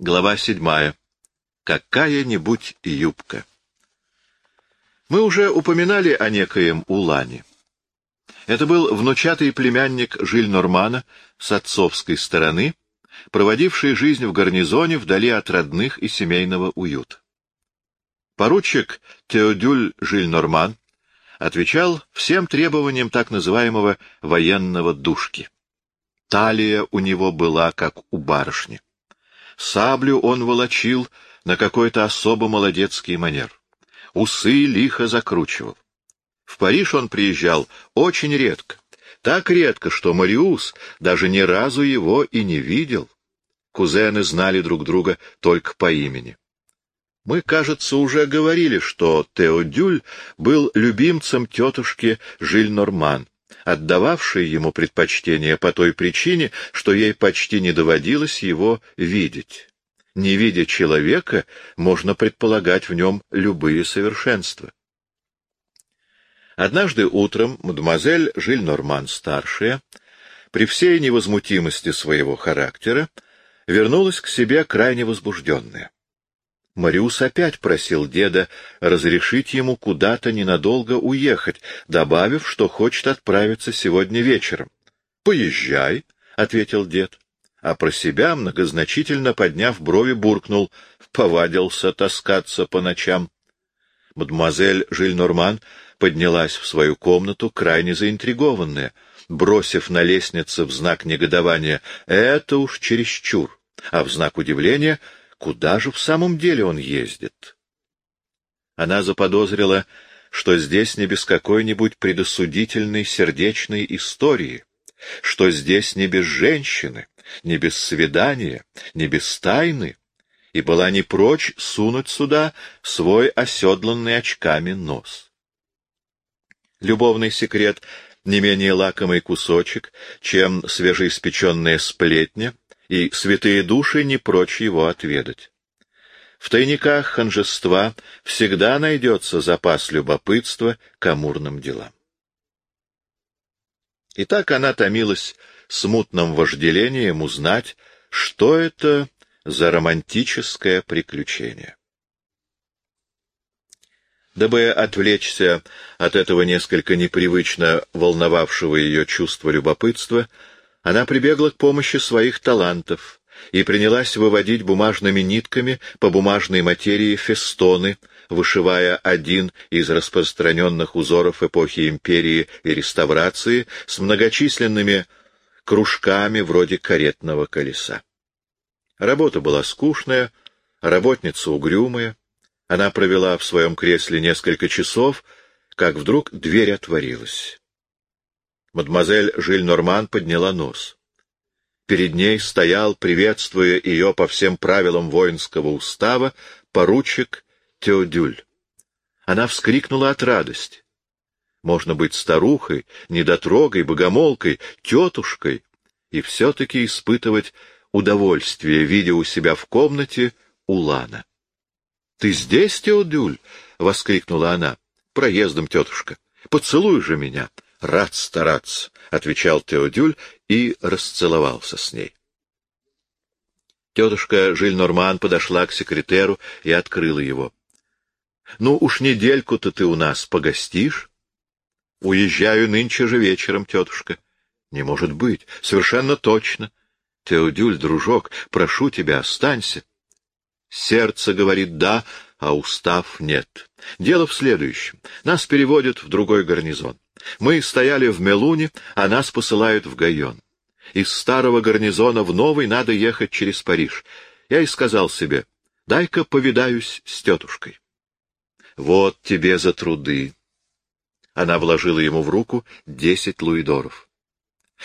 Глава седьмая. Какая-нибудь юбка. Мы уже упоминали о некоем Улане. Это был внучатый племянник Жиль-Нормана с отцовской стороны, проводивший жизнь в гарнизоне вдали от родных и семейного уюта. Поручик Теодюль Жиль-Норман отвечал всем требованиям так называемого военного душки. Талия у него была, как у барышни. Саблю он волочил на какой-то особо молодецкий манер. Усы лихо закручивал. В Париж он приезжал очень редко. Так редко, что Мариус даже ни разу его и не видел. Кузены знали друг друга только по имени. Мы, кажется, уже говорили, что Теодюль был любимцем тетушки Жиль-Норман, отдававшей ему предпочтение по той причине, что ей почти не доводилось его видеть. Не видя человека, можно предполагать в нем любые совершенства. Однажды утром мадемуазель Жиль-Норман-старшая, при всей невозмутимости своего характера, вернулась к себе крайне возбужденная. Мариус опять просил деда разрешить ему куда-то ненадолго уехать, добавив, что хочет отправиться сегодня вечером. — Поезжай, — ответил дед. А про себя, многозначительно подняв брови, буркнул, повадился таскаться по ночам. Мадемуазель Жиль-Норман поднялась в свою комнату, крайне заинтригованная, бросив на лестнице в знак негодования «это уж чересчур», а в знак удивления — Куда же в самом деле он ездит? Она заподозрила, что здесь не без какой-нибудь предосудительной сердечной истории, что здесь не без женщины, не без свидания, не без тайны, и была не прочь сунуть сюда свой оседланный очками нос. Любовный секрет — не менее лакомый кусочек, чем свежеиспеченная сплетня — и святые души не прочь его отведать. В тайниках ханжества всегда найдется запас любопытства к амурным делам. И так она томилась смутным вожделением узнать, что это за романтическое приключение. Дабы отвлечься от этого несколько непривычно волновавшего ее чувства любопытства, она прибегла к помощи своих талантов и принялась выводить бумажными нитками по бумажной материи фестоны, вышивая один из распространенных узоров эпохи империи и реставрации с многочисленными кружками вроде каретного колеса. Работа была скучная, работница угрюмая. Она провела в своем кресле несколько часов, как вдруг дверь отворилась. Мадемуазель Жиль-Норман подняла нос. Перед ней стоял, приветствуя ее по всем правилам воинского устава, поручик Теодюль. Она вскрикнула от радости. Можно быть старухой, недотрогой, богомолкой, тетушкой, и все-таки испытывать удовольствие, видя у себя в комнате Улана. — Ты здесь, Теодюль? — воскликнула она. — Проездом, тетушка. Поцелуй же меня. — Рад стараться, — отвечал Теодюль и расцеловался с ней. Тетушка Жиль-Норман подошла к секретеру и открыла его. — Ну уж недельку-то ты у нас погостишь? — Уезжаю нынче же вечером, тетушка. — Не может быть, совершенно точно. — Теодюль, дружок, прошу тебя, останься. Сердце говорит «да», а устав нет. Дело в следующем. Нас переводят в другой гарнизон. Мы стояли в Мелуне, а нас посылают в Гайон. Из старого гарнизона в новый надо ехать через Париж. Я и сказал себе, дай-ка повидаюсь с тетушкой. Вот тебе за труды. Она вложила ему в руку десять луидоров.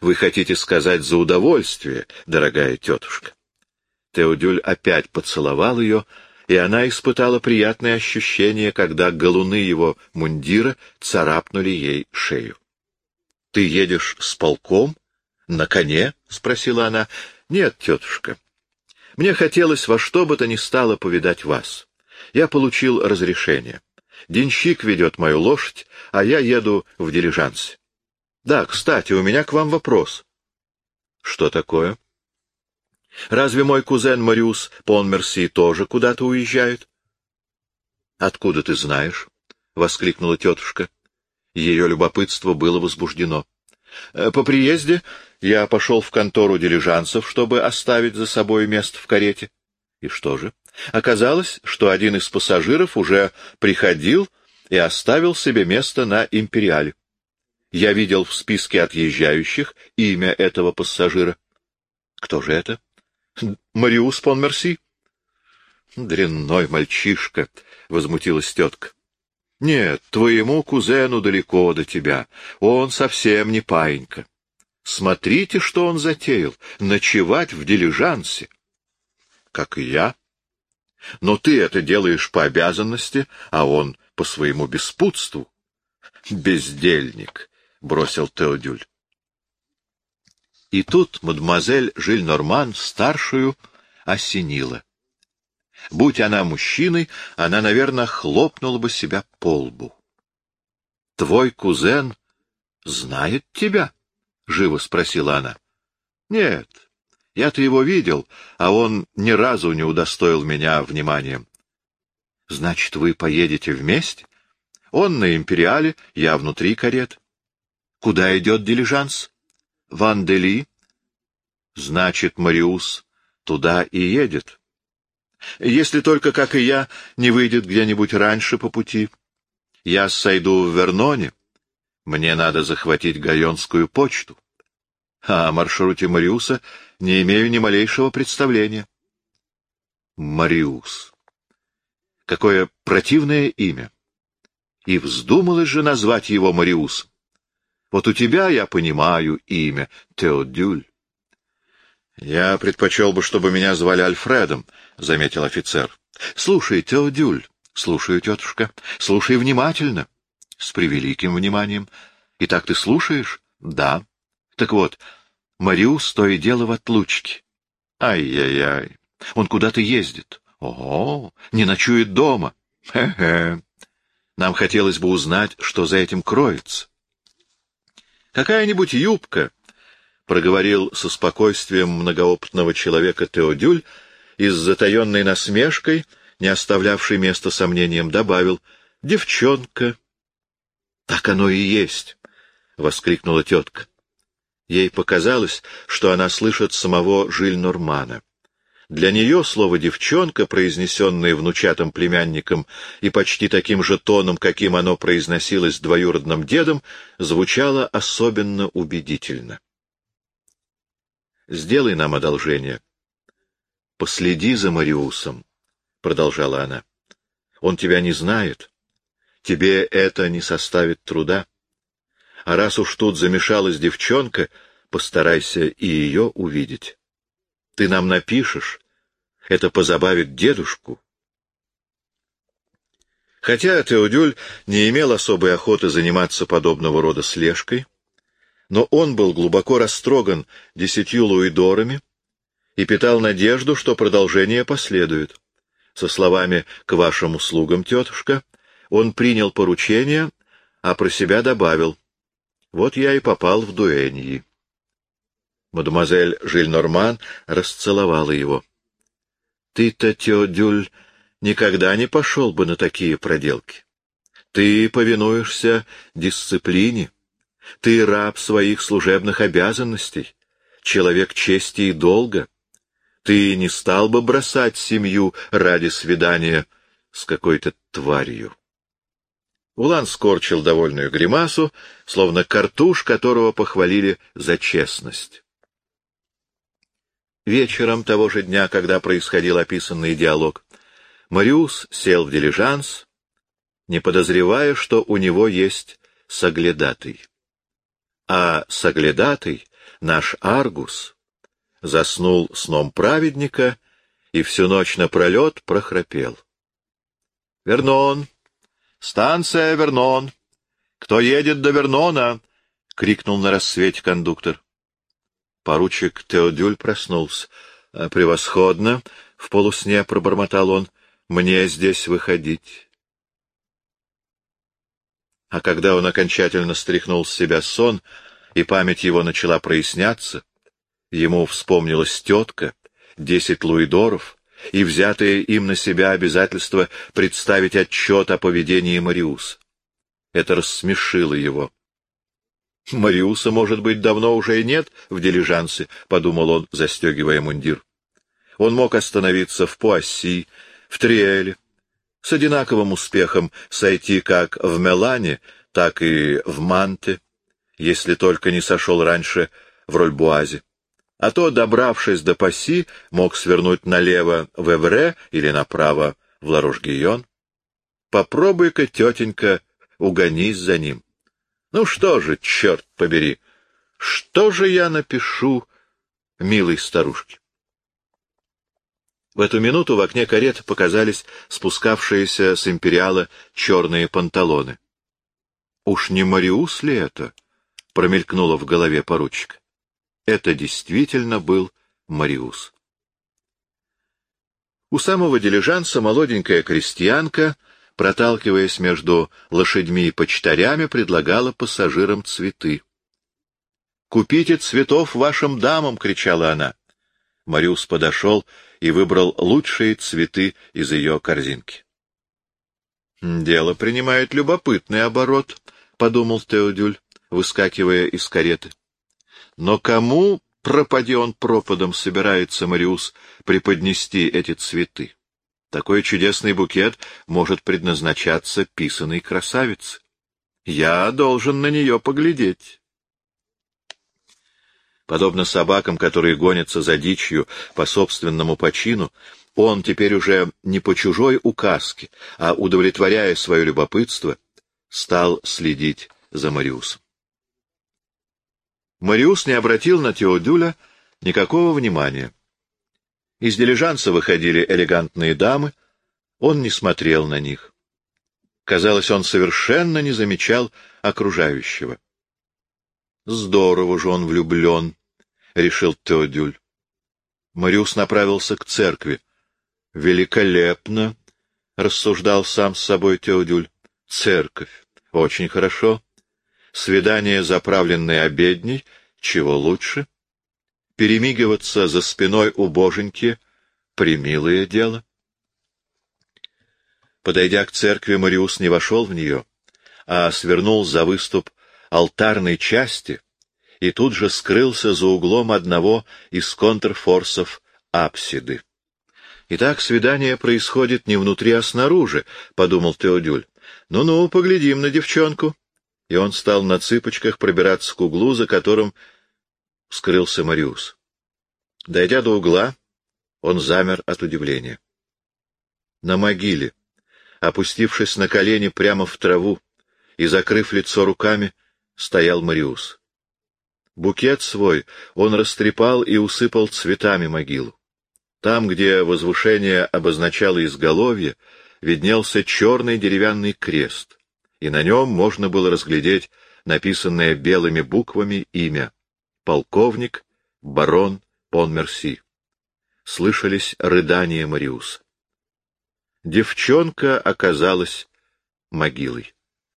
Вы хотите сказать за удовольствие, дорогая тетушка? Теодюль опять поцеловал ее, и она испытала приятное ощущение, когда галуны его мундира царапнули ей шею. — Ты едешь с полком? На коне? — спросила она. — Нет, тетушка. Мне хотелось во что бы то ни стало повидать вас. Я получил разрешение. Денщик ведет мою лошадь, а я еду в дилижансе. Да, кстати, у меня к вам вопрос. — Что такое? Разве мой кузен Мариус Понмерси тоже куда-то уезжает? — Откуда ты знаешь? — воскликнула тетушка. Ее любопытство было возбуждено. Э, по приезде я пошел в контору дилижансов, чтобы оставить за собой место в карете. И что же? Оказалось, что один из пассажиров уже приходил и оставил себе место на империале. Я видел в списке отъезжающих имя этого пассажира. Кто же это? Мариус фон Мерси. Дрянной мальчишка, — возмутилась тетка. Нет, твоему кузену далеко до тебя. Он совсем не паинька. Смотрите, что он затеял — ночевать в дилижансе. Как и я. Но ты это делаешь по обязанности, а он по своему беспутству. Бездельник, — бросил Теодюль. И тут мадемуазель Жиль-Норман, старшую, осенила. Будь она мужчиной, она, наверное, хлопнула бы себя по лбу. — Твой кузен знает тебя? — живо спросила она. — Нет, я-то его видел, а он ни разу не удостоил меня вниманием. — Значит, вы поедете вместе? Он на империале, я внутри карет. — Куда идет дилижанс? — Ван Дели. — Значит, Мариус туда и едет. — если только, как и я, не выйдет где-нибудь раньше по пути. Я сойду в Верноне. Мне надо захватить Гайонскую почту. А о маршруте Мариуса не имею ни малейшего представления. Мариус. Какое противное имя. И вздумалось же назвать его Мариусом. Вот у тебя, я понимаю, имя Теодюль. — Я предпочел бы, чтобы меня звали Альфредом, — заметил офицер. — Слушай, Теодюль, слушаю, тетушка, слушай внимательно. — С превеликим вниманием. — Итак, ты слушаешь? — Да. — Так вот, Мариус то и дело в отлучке. Ай-яй-яй. Он куда-то ездит. Ого, не ночует дома. Хе-хе. Нам хотелось бы узнать, что за этим кроется. Какая-нибудь юбка — проговорил со спокойствием многоопытного человека Теодюль и с затаенной насмешкой, не оставлявшей места сомнениям, добавил «Девчонка». «Так оно и есть!» — воскликнула тетка. Ей показалось, что она слышит самого Жиль-Нормана. Для нее слово «девчонка», произнесенное внучатым племянником и почти таким же тоном, каким оно произносилось двоюродным дедом, звучало особенно убедительно. Сделай нам одолжение. Последи за Мариусом, — продолжала она. Он тебя не знает. Тебе это не составит труда. А раз уж тут замешалась девчонка, постарайся и ее увидеть. Ты нам напишешь, это позабавит дедушку. Хотя Теодюль не имел особой охоты заниматься подобного рода слежкой, но он был глубоко растроган десятью луидорами и питал надежду, что продолжение последует. Со словами «к вашим услугам, тетушка», он принял поручение, а про себя добавил «вот я и попал в дуэньи». Мадемуазель Жиль-Норман расцеловала его. «Ты-то, Теодюль, никогда не пошел бы на такие проделки. Ты повинуешься дисциплине, ты раб своих служебных обязанностей, человек чести и долга. Ты не стал бы бросать семью ради свидания с какой-то тварью. Улан скорчил довольную гримасу, словно картуш, которого похвалили за честность. Вечером того же дня, когда происходил описанный диалог, Мариус сел в дилижанс, не подозревая, что у него есть соглядатый а соглядатый, наш Аргус, заснул сном праведника и всю ночь напролет прохрапел. — Вернон! Станция Вернон! Кто едет до Вернона? — крикнул на рассвете кондуктор. Поручик Теодюль проснулся. — Превосходно! — в полусне пробормотал он. — Мне здесь выходить. А когда он окончательно стряхнул с себя сон, и память его начала проясняться, ему вспомнилась тетка, десять луидоров и взятое им на себя обязательство представить отчет о поведении Мариуса. Это рассмешило его. «Мариуса, может быть, давно уже и нет в дилижансе», — подумал он, застегивая мундир. Он мог остановиться в Пуасси, в Триэле, с одинаковым успехом сойти как в Мелане, так и в Манте, если только не сошел раньше в Рольбуазе. А то, добравшись до Пасси, мог свернуть налево в Эвре или направо в Ларошгийон. Попробуй-ка, тетенька, угонись за ним. Ну что же, черт побери, что же я напишу милой старушке? В эту минуту в окне кареты показались спускавшиеся с империала черные панталоны. Уж не Мариус ли это? промелькнуло в голове поручика. Это действительно был Мариус. У самого дилижанса молоденькая крестьянка проталкиваясь между лошадьми и почтарями, предлагала пассажирам цветы. «Купите цветов вашим дамам!» — кричала она. Мариус подошел и выбрал лучшие цветы из ее корзинки. «Дело принимает любопытный оборот», — подумал Теодюль, выскакивая из кареты. «Но кому, пропади он пропадом, собирается Мариус преподнести эти цветы?» Такой чудесный букет может предназначаться писаной красавице. Я должен на нее поглядеть. Подобно собакам, которые гонятся за дичью по собственному почину, он теперь уже не по чужой указке, а, удовлетворяя свое любопытство, стал следить за Мариусом. Мариус не обратил на Теодюля никакого внимания. Из дилижанса выходили элегантные дамы, он не смотрел на них. Казалось, он совершенно не замечал окружающего. «Здорово же он влюблен», — решил Теодюль. Мариус направился к церкви. «Великолепно», — рассуждал сам с собой Теодюль. «Церковь. Очень хорошо. Свидание, заправленное обедней, чего лучше?» Перемигиваться за спиной у боженьки — примилое дело. Подойдя к церкви, Мариус не вошел в нее, а свернул за выступ алтарной части и тут же скрылся за углом одного из контрфорсов апсиды. «Итак, свидание происходит не внутри, а снаружи», — подумал Теодюль. «Ну-ну, поглядим на девчонку». И он стал на цыпочках пробираться к углу, за которым скрылся Мариус. Дойдя до угла, он замер от удивления. На могиле, опустившись на колени прямо в траву и закрыв лицо руками, стоял Мариус. Букет свой он растрепал и усыпал цветами могилу. Там, где возвышение обозначало изголовье, виднелся черный деревянный крест, и на нем можно было разглядеть написанное белыми буквами имя полковник, барон Понмерси. Слышались рыдания Мариуса. Девчонка оказалась могилой.